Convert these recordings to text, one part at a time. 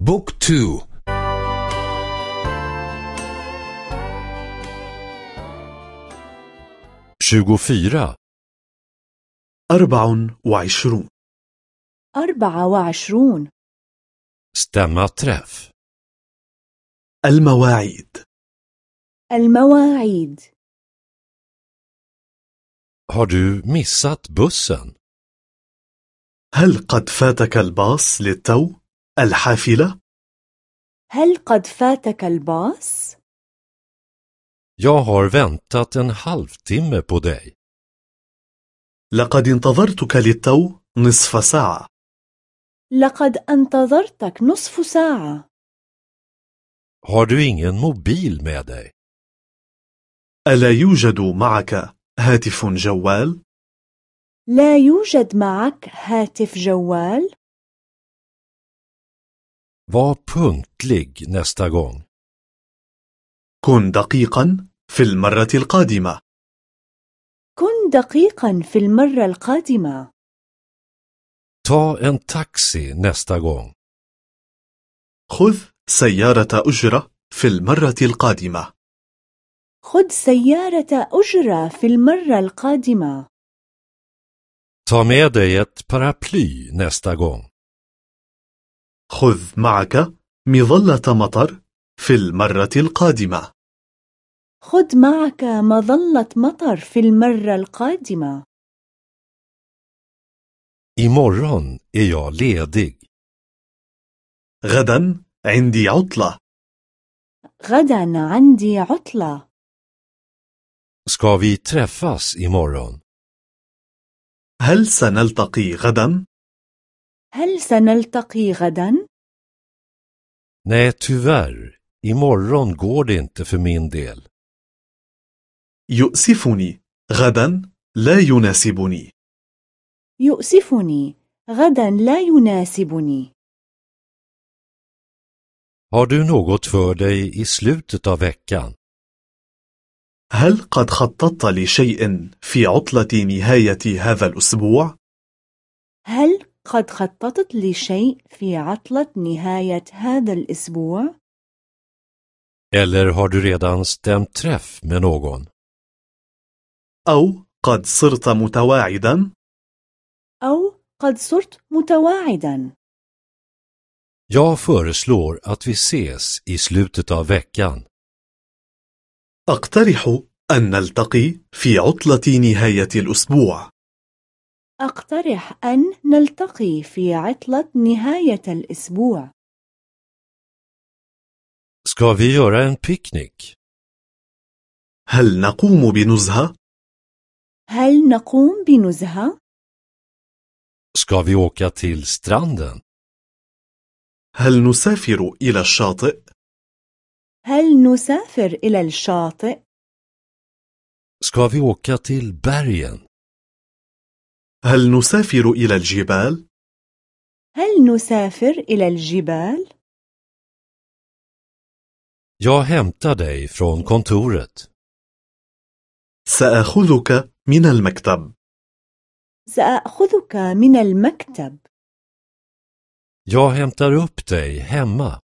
بوك تو. tjugofyra أربع وعشرون. أربعة وعشرون. stämma träff المواعيد. المواعيد. Har du missat bussen? هل قد فاتك الباص للتو؟ الحافلة؟ هل قد فاتك الباص؟ Jag har väntat en halvtimme på dig. لقد انتظرتك للتو نصف ساعة لقد انتظرتك نصف ساعة Har du ingen mobil med dig? ألا يوجد معك هاتف جوال؟ لا يوجد معك هاتف جوال؟ Var punktlig nästa gång. كن دقيقا في المرة القادمة كن دقيقا في المرة القادمة Ta en taxi nästa gång. خذ سيارة أجرة في المرة القادمة خذ سيارة أجرة في المرة القادمة Ta med dig ett paraply nästa gång. خذ معك مظلة مطر في المرة القادمة خذ معك مظلة مطر في المرة القادمة Imorgon är jag ledig. غدا عندي عطلة غدا عندي عطلة Ska vi träffas imorgon? هل سنلتقي غدا؟ هل سنلتقي غدا؟ Nej, tyvärr. Imorgon går det inte för min del. يؤسفني غدا لا يناسبني يؤسفني غدا لا يناسبني Har du något för dig i slutet av veckan? هل قد خططت لشيء في عطلة نهاية هذا الأسبوع؟ هل قد خططت لشيء في عطلة نهاية هذا الأسبوع؟ Eller har du redan stämt träff med någon? أو قد صرت متواعدا؟ أو قد صرت متواعدا Jag föreslår att vi ses i slutet av veckan. أقترح أن نلتقي في عطلة نهاية الأسبوع أقترح أن نلتقي في عطلة نهاية الأسبوع Ska vi göra en picknick? هل نقوم بنزهة؟ هل نقوم بنزهة؟ Ska vi åka till stranden? هل نسافر إلى الشاطئ؟ هل نسافر إلى الشاطئ؟ Ska vi åka till bergen? هل نسافر إلى الجبال؟ هل نسافر إلى الجبال؟ Jag hämtar dig från kontoret. سأخذك من المكتب سأخذك من المكتب Jag hämtar upp dig hemma.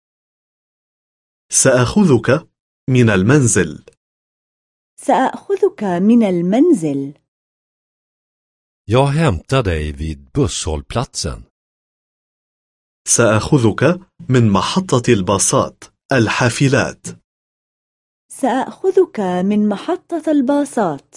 سأخذك من المنزل سأخذك من المنزل Jag hämtar dig vid busshållplatsen. سأخذك من محطة الباصات الحافلات سأخذك من محطة الباصات